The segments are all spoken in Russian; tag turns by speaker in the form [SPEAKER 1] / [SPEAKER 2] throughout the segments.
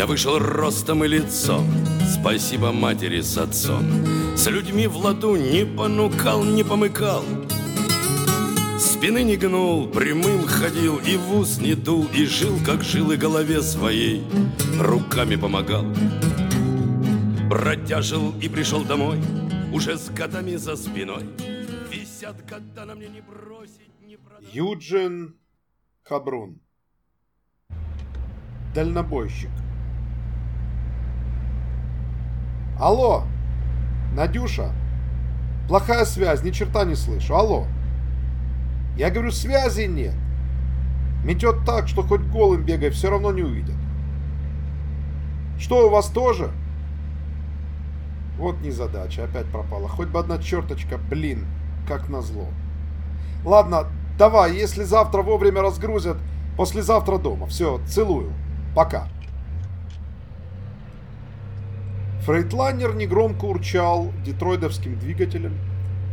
[SPEAKER 1] Я вышел ростом и лицом, спасибо матери с отцом. С людьми в ладу не понукал, не помыкал. Спины не гнул, прямым ходил, и в ус не дул, и жил, как жил, и голове своей руками помогал. Бродяжил и пришел домой, уже с годами за спиной. Висят года на мне не бросить, не продать.
[SPEAKER 2] Юджин Кабрун. Дальнобойщик. Алло, Надюша. Плохая связь, ни черта не слышу. Алло. Я говорю, связи нет. Метет так, что хоть голым бегай, все равно не увидят. Что, у вас тоже? Вот незадача, опять пропала. Хоть бы одна черточка, блин, как назло. Ладно, давай, если завтра вовремя разгрузят, послезавтра дома. Все, целую. Пока. Фрейтлайнер негромко урчал детроидовским двигателем,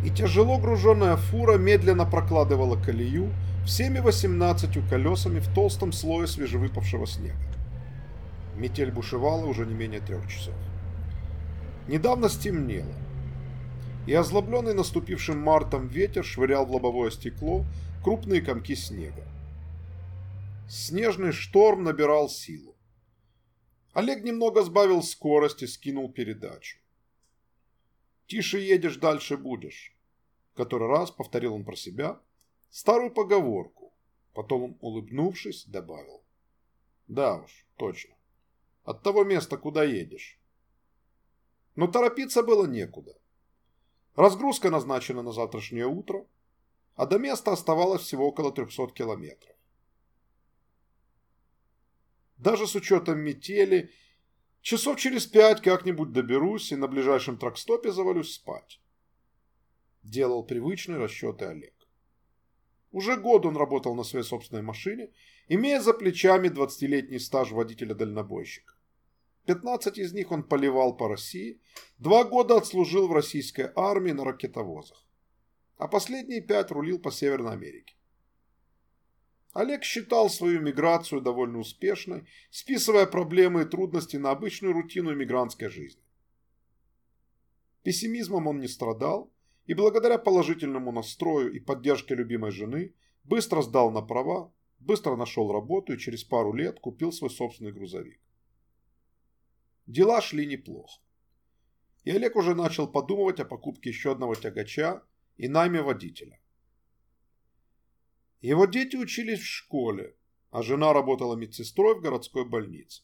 [SPEAKER 2] и тяжело груженная фура медленно прокладывала колею всеми 18 колесами в толстом слое свежевыпавшего снега. Метель бушевала уже не менее трех часов. Недавно стемнело, и озлобленный наступившим мартом ветер швырял в лобовое стекло крупные комки снега. Снежный шторм набирал силу. Олег немного сбавил скорость и скинул передачу. «Тише едешь, дальше будешь», — который раз повторил он про себя старую поговорку, потом, улыбнувшись, добавил. «Да уж, точно. От того места, куда едешь». Но торопиться было некуда. Разгрузка назначена на завтрашнее утро, а до места оставалось всего около 300 километров. Даже с учетом метели, часов через пять как-нибудь доберусь и на ближайшем тракстопе завалюсь спать. Делал привычные расчеты Олег. Уже год он работал на своей собственной машине, имея за плечами 20-летний стаж водителя-дальнобойщика. 15 из них он поливал по России, два года отслужил в российской армии на ракетовозах, а последние пять рулил по Северной Америке. Олег считал свою миграцию довольно успешной, списывая проблемы и трудности на обычную рутину иммигрантской жизни. Пессимизмом он не страдал, и благодаря положительному настрою и поддержке любимой жены быстро сдал на права, быстро нашел работу и через пару лет купил свой собственный грузовик. Дела шли неплохо. И Олег уже начал подумывать о покупке еще одного тягача и найме водителя. Его дети учились в школе, а жена работала медсестрой в городской больнице.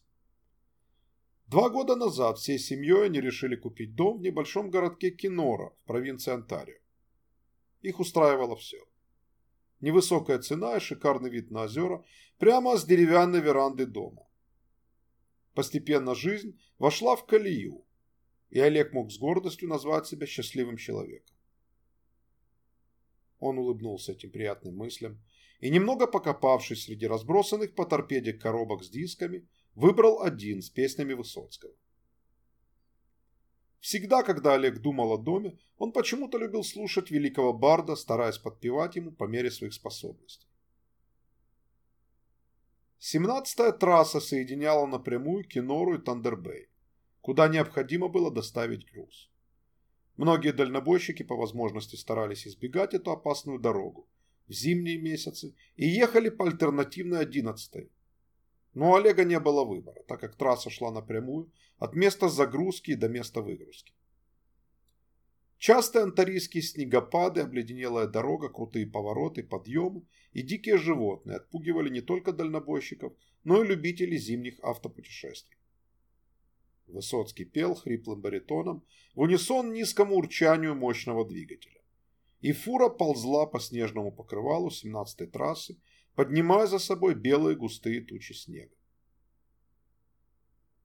[SPEAKER 2] Два года назад всей семьей они решили купить дом в небольшом городке Кинора в провинции Онтарио. Их устраивало все. Невысокая цена и шикарный вид на озера прямо с деревянной веранды дома. Постепенно жизнь вошла в колею, и Олег мог с гордостью назвать себя счастливым человеком. Он улыбнулся этим приятным мыслям и, немного покопавшись среди разбросанных по торпеде коробок с дисками, выбрал один с песнями Высоцкого. Всегда, когда Олег думал о доме, он почему-то любил слушать великого барда, стараясь подпевать ему по мере своих способностей. Семнадцатая трасса соединяла напрямую Кинору и Тандербей, куда необходимо было доставить груз. Многие дальнобойщики по возможности старались избегать эту опасную дорогу в зимние месяцы и ехали по альтернативной одиннадцатой. Но у Олега не было выбора, так как трасса шла напрямую от места загрузки до места выгрузки. Частые антарийские снегопады, обледенелая дорога, крутые повороты, подъемы и дикие животные отпугивали не только дальнобойщиков, но и любителей зимних автопутешествий. Высоцкий пел хриплым баритоном в унисон низкому урчанию мощного двигателя. И фура ползла по снежному покрывалу 17-й трассы, поднимая за собой белые густые тучи снега.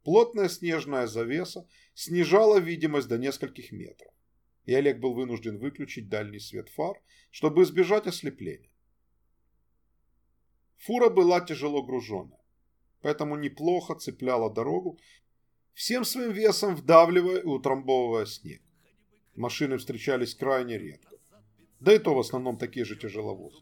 [SPEAKER 2] Плотная снежная завеса снижала видимость до нескольких метров и Олег был вынужден выключить дальний свет фар, чтобы избежать ослепления. Фура была тяжело груженная, поэтому неплохо цепляла дорогу, всем своим весом вдавливая и утрамбовывая снег. Машины встречались крайне редко, да и то в основном такие же тяжеловозы.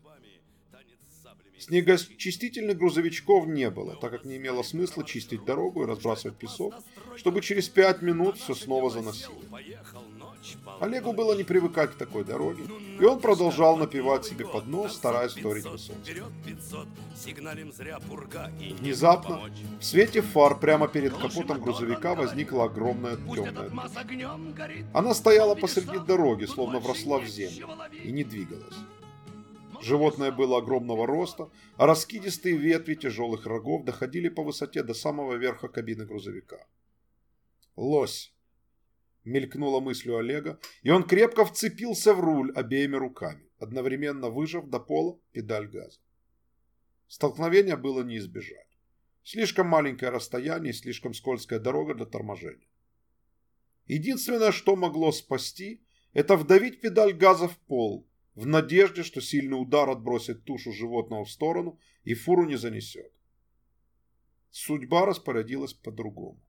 [SPEAKER 2] Снегочистительных грузовичков не было, так как не имело смысла чистить дорогу и разбрасывать песок, чтобы через пять минут все снова заносило. Олегу было не привыкать к такой дороге, и он продолжал напевать себе под нос, стараясь вторить Высоцкий. Внезапно в свете фар прямо перед капотом грузовика возникла огромная темная Она стояла посреди дороги, словно вросла в землю, и не двигалась. Животное было огромного роста, а раскидистые ветви тяжелых рогов доходили по высоте до самого верха кабины грузовика. «Лось!» – мелькнула мыслью Олега, и он крепко вцепился в руль обеими руками, одновременно выжав до пола педаль газа. Столкновения было не избежать. Слишком маленькое расстояние и слишком скользкая дорога для торможения. Единственное, что могло спасти, это вдавить педаль газа в пол, в надежде, что сильный удар отбросит тушу животного в сторону и фуру не занесет. Судьба распорядилась по-другому.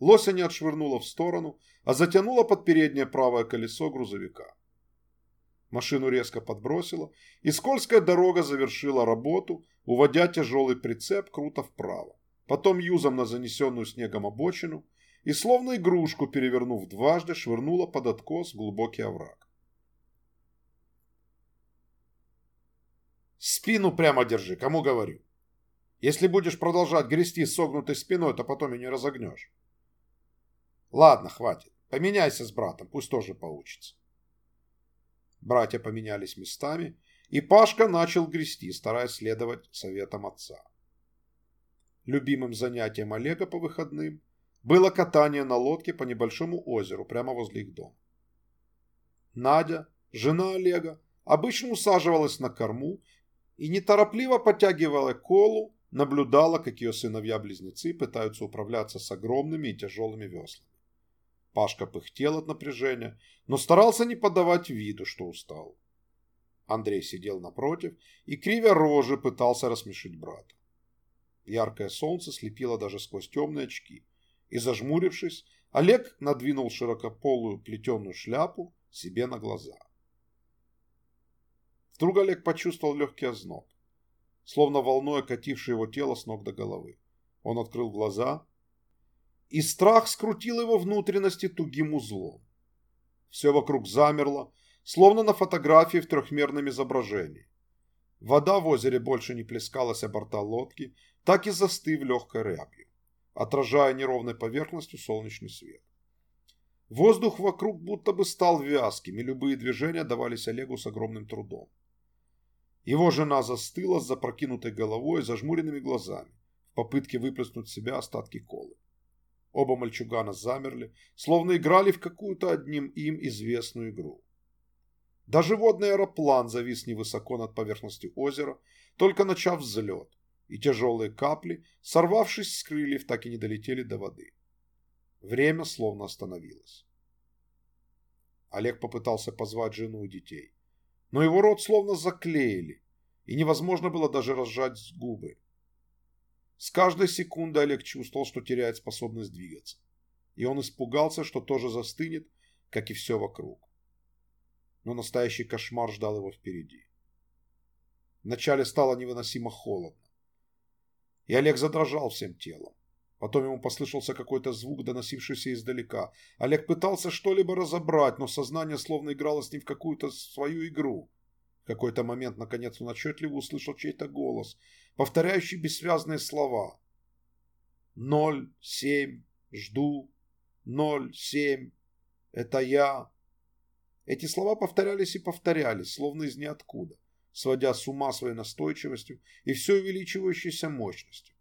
[SPEAKER 2] Лося не отшвырнула в сторону, а затянула под переднее правое колесо грузовика. Машину резко подбросило, и скользкая дорога завершила работу, уводя тяжелый прицеп круто вправо, потом юзом на занесенную снегом обочину и, словно игрушку перевернув дважды, швырнула под откос глубокий овраг. Спину прямо держи, кому говорю. Если будешь продолжать грести согнутой спиной, то потом и не разогнешь. Ладно, хватит. Поменяйся с братом, пусть тоже поучится. Братья поменялись местами, и Пашка начал грести, стараясь следовать советам отца. Любимым занятием Олега по выходным было катание на лодке по небольшому озеру прямо возле их дома. Надя, жена Олега, обычно усаживалась на корму и неторопливо подтягивая колу, наблюдала, как ее сыновья-близнецы пытаются управляться с огромными и тяжелыми веслами. Пашка пыхтел от напряжения, но старался не подавать виду, что устал. Андрей сидел напротив и, кривя рожи, пытался рассмешить брата. Яркое солнце слепило даже сквозь темные очки, и, зажмурившись, Олег надвинул широкополую плетеную шляпу себе на глаза. Вдруг Олег почувствовал легкий озноб, словно волной окативший его тело с ног до головы. Он открыл глаза, и страх скрутил его внутренности тугим узлом. Все вокруг замерло, словно на фотографии в трехмерном изображении. Вода в озере больше не плескалась о борта лодки, так и застыв легкой рябью, отражая неровной поверхностью солнечный свет. Воздух вокруг будто бы стал вязким, и любые движения давались Олегу с огромным трудом. Его жена застыла с запрокинутой головой и зажмуренными глазами в попытке выплеснуть в себя остатки колы. Оба мальчугана замерли, словно играли в какую-то одним им известную игру. Даже водный аэроплан завис невысоко над поверхностью озера, только начав взлет, и тяжелые капли, сорвавшись с крыльев, так и не долетели до воды. Время словно остановилось. Олег попытался позвать жену и детей но его рот словно заклеили, и невозможно было даже разжать губы. С каждой секундой Олег чувствовал, что теряет способность двигаться, и он испугался, что тоже застынет, как и все вокруг. Но настоящий кошмар ждал его впереди. Вначале стало невыносимо холодно, и Олег задрожал всем телом. Потом ему послышался какой-то звук, доносившийся издалека. Олег пытался что-либо разобрать, но сознание словно играло с ним в какую-то свою игру. В какой-то момент, наконец, он отчетливо услышал чей-то голос, повторяющий бессвязные слова. «Ноль, семь, жду, ноль, семь, это я». Эти слова повторялись и повторялись, словно из ниоткуда, сводя с ума своей настойчивостью и все увеличивающейся мощностью.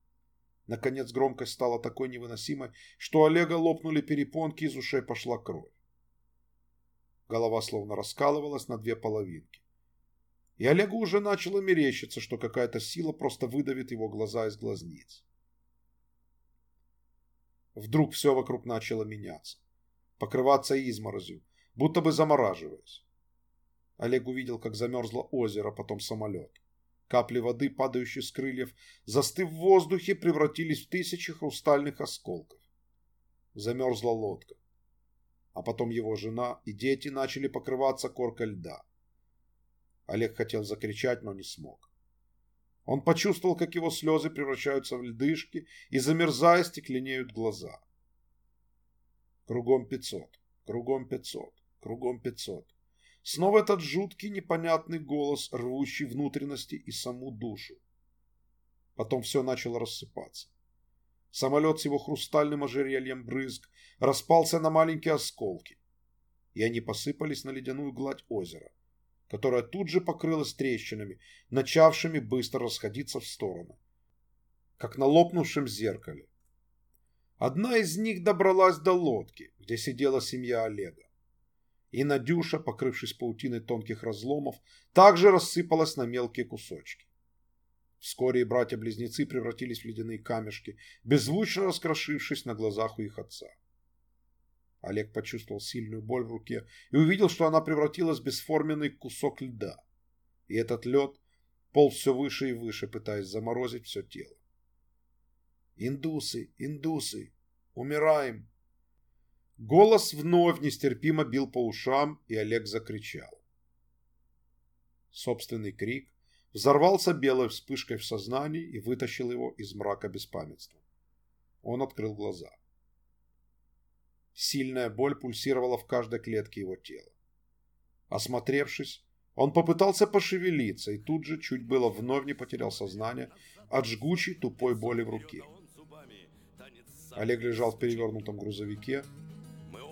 [SPEAKER 2] Наконец громкость стала такой невыносимой, что Олега лопнули перепонки, из ушей пошла кровь. Голова словно раскалывалась на две половинки. И Олегу уже начало мерещиться, что какая-то сила просто выдавит его глаза из глазниц. Вдруг все вокруг начало меняться, покрываться изморозью, будто бы замораживаясь. Олег увидел, как замерзло озеро, потом самолет. Капли воды, падающие с крыльев, застыв в воздухе, превратились в тысячи хрустальных осколков. Замерзла лодка. А потом его жена и дети начали покрываться коркой льда. Олег хотел закричать, но не смог. Он почувствовал, как его слезы превращаются в льдышки и, замерзая, стекленеют глаза. Кругом пятьсот, кругом пятьсот, кругом пятьсот. Снова этот жуткий непонятный голос, рвущий внутренности и саму душу. Потом все начало рассыпаться. Самолет с его хрустальным ожерельем брызг распался на маленькие осколки, и они посыпались на ледяную гладь озера, которая тут же покрылась трещинами, начавшими быстро расходиться в стороны, как на лопнувшем зеркале. Одна из них добралась до лодки, где сидела семья Олега. И Надюша, покрывшись паутиной тонких разломов, также рассыпалась на мелкие кусочки. Вскоре и братья-близнецы превратились в ледяные камешки, беззвучно раскрошившись на глазах у их отца. Олег почувствовал сильную боль в руке и увидел, что она превратилась в бесформенный кусок льда. И этот лед полз все выше и выше, пытаясь заморозить все тело. «Индусы! Индусы! Умираем!» Голос вновь нестерпимо бил по ушам, и Олег закричал. Собственный крик взорвался белой вспышкой в сознании и вытащил его из мрака беспамятства. Он открыл глаза. Сильная боль пульсировала в каждой клетке его тела. Осмотревшись, он попытался пошевелиться и тут же чуть было вновь не потерял сознание от жгучей тупой боли в руке. Олег лежал в перевернутом грузовике.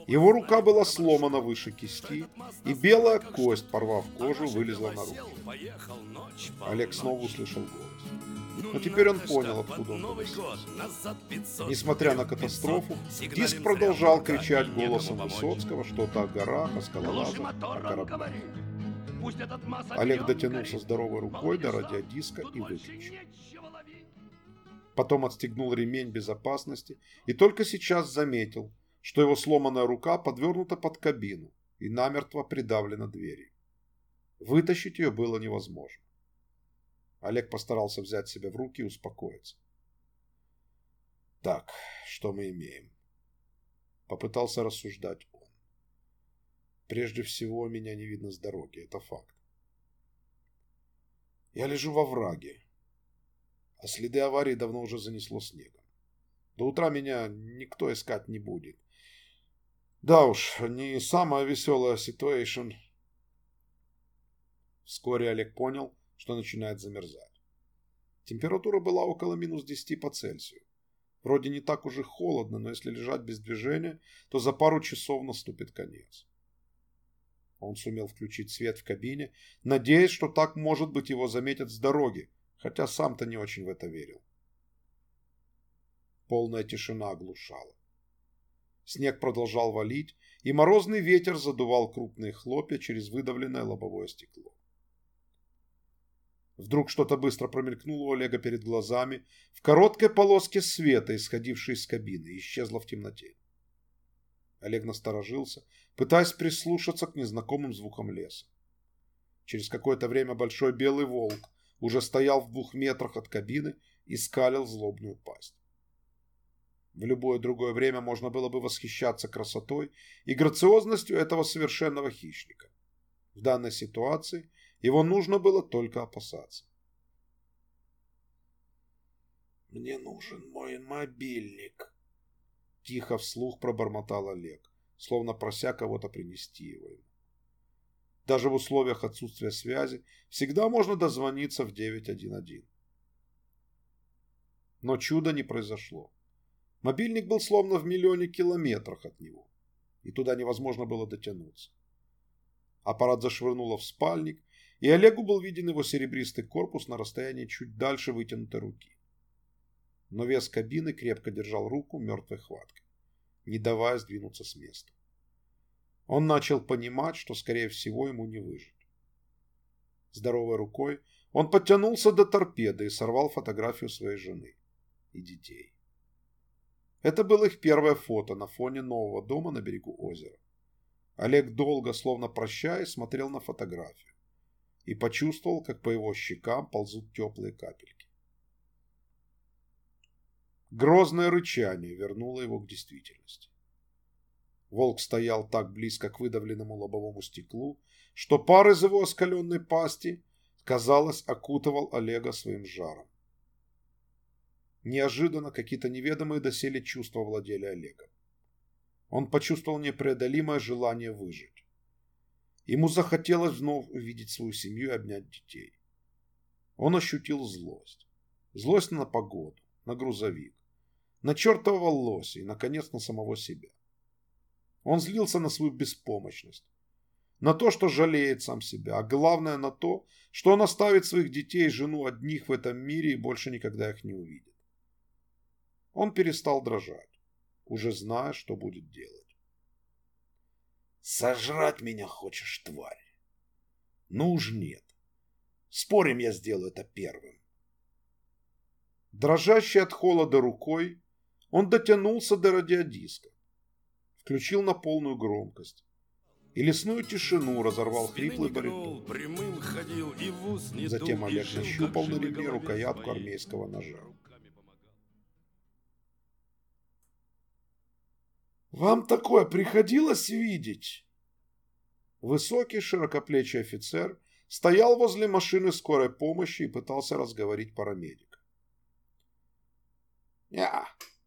[SPEAKER 2] Его рука была сломана выше кисти, и белая кость, порвав кожу, вылезла наружу. Олег снова услышал голос. Но теперь он понял, откуда он Несмотря на катастрофу, диск продолжал кричать голосом Высоцкого что-то о горах, о скалолазах, о кораблях. Олег дотянулся здоровой рукой до радиодиска и выключил. Потом отстегнул ремень безопасности и только сейчас заметил, что его сломанная рука подвернута под кабину и намертво придавлена дверью. Вытащить ее было невозможно. Олег постарался взять себя в руки и успокоиться. Так, что мы имеем? Попытался рассуждать он. Прежде всего, меня не видно с дороги, это факт. Я лежу во враге, а следы аварии давно уже занесло снегом. До утра меня никто искать не будет. Да уж, не самая веселая ситуация. Вскоре Олег понял, что начинает замерзать. Температура была около минус 10 по Цельсию. Вроде не так уже холодно, но если лежать без движения, то за пару часов наступит конец. Он сумел включить свет в кабине, надеясь, что так, может быть, его заметят с дороги, хотя сам-то не очень в это верил. Полная тишина оглушала. Снег продолжал валить, и морозный ветер задувал крупные хлопья через выдавленное лобовое стекло. Вдруг что-то быстро промелькнуло у Олега перед глазами, в короткой полоске света, исходившей из кабины, исчезло в темноте. Олег насторожился, пытаясь прислушаться к незнакомым звукам леса. Через какое-то время большой белый волк уже стоял в двух метрах от кабины и скалил злобную пасть. В любое другое время можно было бы восхищаться красотой и грациозностью этого совершенного хищника. В данной ситуации его нужно было только опасаться. «Мне нужен мой мобильник», — тихо вслух пробормотал Олег, словно прося кого-то принести его. Даже в условиях отсутствия связи всегда можно дозвониться в 911. Но чуда не произошло. Мобильник был словно в миллионе километрах от него, и туда невозможно было дотянуться. Аппарат зашвырнуло в спальник, и Олегу был виден его серебристый корпус на расстоянии чуть дальше вытянутой руки. Но вес кабины крепко держал руку мертвой хваткой, не давая сдвинуться с места. Он начал понимать, что, скорее всего, ему не выжить. Здоровой рукой он подтянулся до торпеды и сорвал фотографию своей жены и детей. Это было их первое фото на фоне нового дома на берегу озера. Олег долго, словно прощаясь, смотрел на фотографию и почувствовал, как по его щекам ползут теплые капельки. Грозное рычание вернуло его к действительности. Волк стоял так близко к выдавленному лобовому стеклу, что пар из его оскаленной пасти казалось, окутывал Олега своим жаром. Неожиданно какие-то неведомые доселе чувства владели Олегом. Он почувствовал непреодолимое желание выжить. Ему захотелось вновь увидеть свою семью и обнять детей. Он ощутил злость. Злость на погоду, на грузовик, на чертового лося и, наконец, на самого себя. Он злился на свою беспомощность, на то, что жалеет сам себя, а главное на то, что он оставит своих детей и жену одних в этом мире и больше никогда их не увидит. Он перестал дрожать, уже зная, что будет делать.
[SPEAKER 3] «Сожрать меня хочешь, тварь?» «Ну уж нет. Спорим, я сделаю это первым».
[SPEAKER 2] Дрожащий от холода рукой, он дотянулся до радиодиска, включил на полную громкость, и лесную тишину разорвал хриплый баритон. Затем Олег нащупал на ремне рукоятку армейского ножа. «Вам такое приходилось видеть?» Высокий широкоплечий офицер стоял возле машины скорой помощи и пытался разговорить парамедика.
[SPEAKER 3] «Не,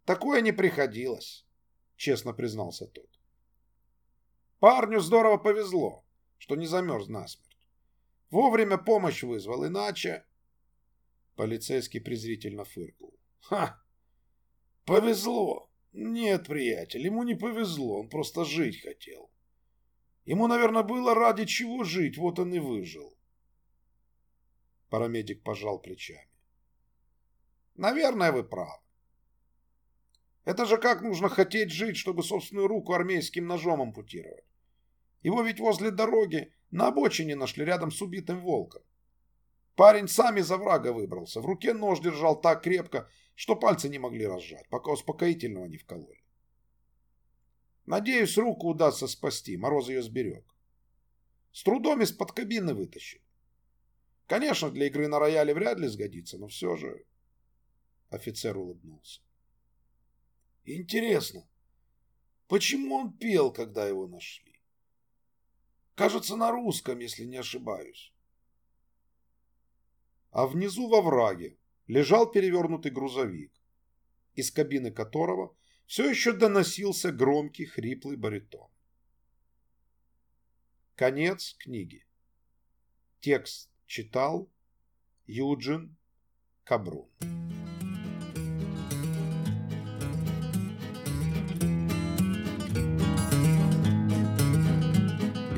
[SPEAKER 3] такое не приходилось», — честно признался тот. «Парню здорово повезло, что не замерз насмерть. Вовремя помощь вызвал, иначе...» Полицейский презрительно фыркнул. «Ха! Повезло! Нет, приятель, ему не повезло, он просто жить хотел. Ему, наверное, было ради чего жить, вот он и выжил».
[SPEAKER 2] Парамедик пожал плечами.
[SPEAKER 3] «Наверное, вы правы. Это же как нужно хотеть жить, чтобы собственную руку армейским ножом ампутировать. Его ведь возле дороги на обочине нашли рядом с убитым волком. Парень сам из врага выбрался, в руке нож держал так крепко, что пальцы не могли разжать, пока успокоительного не вкололи. Надеюсь, руку удастся спасти, Мороз ее сберег. С трудом из-под кабины вытащил. Конечно, для игры на рояле вряд ли сгодится, но все же... Офицер улыбнулся. Интересно, почему он пел, когда его нашли? Кажется, на русском, если не ошибаюсь.
[SPEAKER 2] А внизу во враге лежал перевернутый грузовик, из кабины которого все еще доносился громкий хриплый баритон. Конец книги. Текст читал Юджин Кабрун.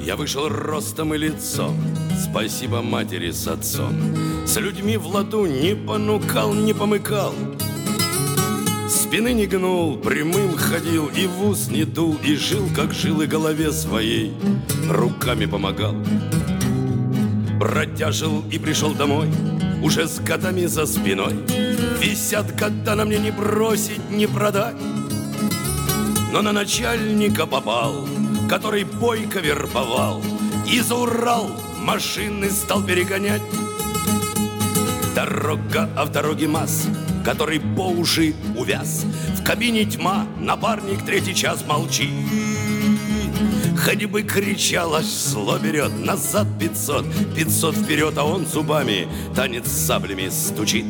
[SPEAKER 1] Я вышел ростом и лицом, спасибо матери с отцом. С людьми в ладу не понукал, не помыкал. Спины не гнул, прямым ходил, и в ус не дул, и жил, как жил, и голове своей руками помогал. Бродяжил и пришел домой, уже с годами за спиной. Висят года на мне не бросить, не продать. Но на начальника попал — который бойко вербовал И за Урал машины стал перегонять Дорога, а в дороге масс, который по уши увяз. В кабине тьма, напарник третий час молчит. Хоть бы кричал, аж зло берет. Назад пятьсот, пятьсот вперед А он зубами танец с саблями стучит.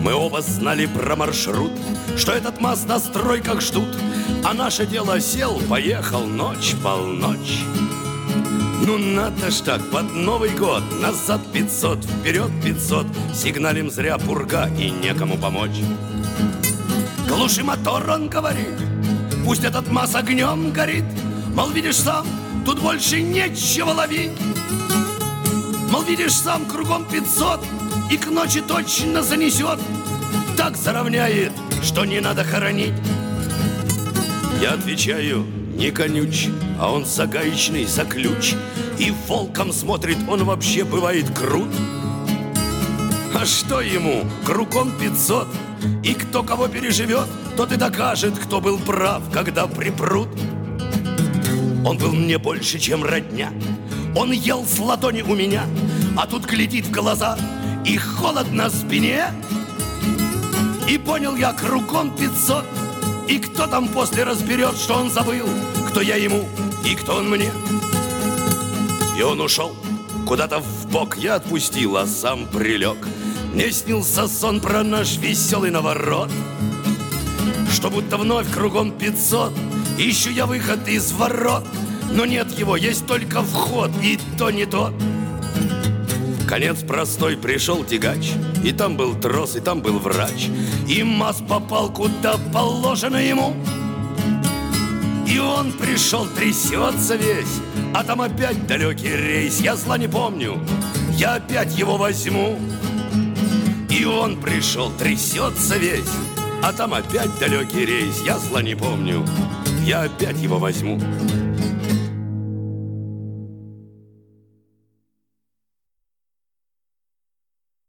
[SPEAKER 1] Мы оба знали про маршрут Что этот МАЗ на стройках ждут. А наше дело сел, поехал ночь полночь Ну надо ж так, под Новый год Назад 500, вперед 500 Сигналим зря пурга и некому помочь. Глуши мотор, он говорит Пусть этот масс огнем горит. Мол, видишь сам, тут больше нечего ловить. Мол, видишь сам, кругом 500 И к ночи точно занесет. Так заровняет, что не надо хоронить. Я отвечаю, не конюч, а он загаечный за ключ. И волком смотрит, он вообще бывает крут. А что ему, кругом пятьсот. И кто кого переживет, тот и докажет, кто был прав, когда припрут. Он был мне больше, чем родня. Он ел с ладони у меня А тут глядит в глаза И холод на спине. И понял я, кругом пятьсот и кто там после разберет, что он забыл, кто я ему и кто он мне. И он ушел, Куда-то в бок. Я отпустил, а сам прилег. Мне снился сон про наш веселый наворот. Что будто вновь кругом пятьсот. Ищу я выход из ворот Но нет его, есть только вход И то не то Конец простой, пришел тягач. И там был трос, и там был врач. И Маз попал куда положено ему. И он пришел, трясется весь. А там опять далекий рейс. Я зла не помню, я опять его возьму. И он пришел, трясется весь. А там опять далекий рейс. Я зла не помню, я опять его возьму